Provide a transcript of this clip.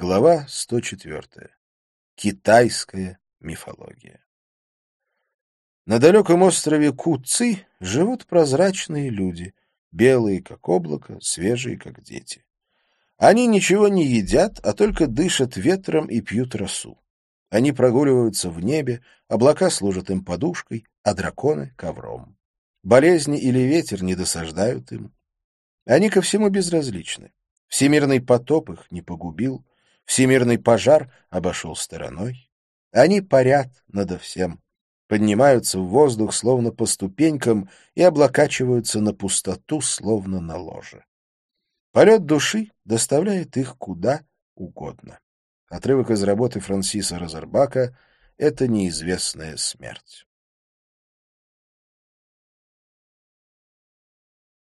Глава 104. Китайская мифология. На далеком острове Куци живут прозрачные люди, белые, как облако, свежие, как дети. Они ничего не едят, а только дышат ветром и пьют росу. Они прогуливаются в небе, облака служат им подушкой, а драконы — ковром. Болезни или ветер не досаждают им. Они ко всему безразличны. Всемирный потоп их не погубил, всемирный пожар обошел стороной. Они парят надо всем, поднимаются в воздух, словно по ступенькам, и облокачиваются на пустоту, словно на ложе. Полет души доставляет их куда угодно. Отрывок из работы Франсиса Розербака «Это неизвестная смерть».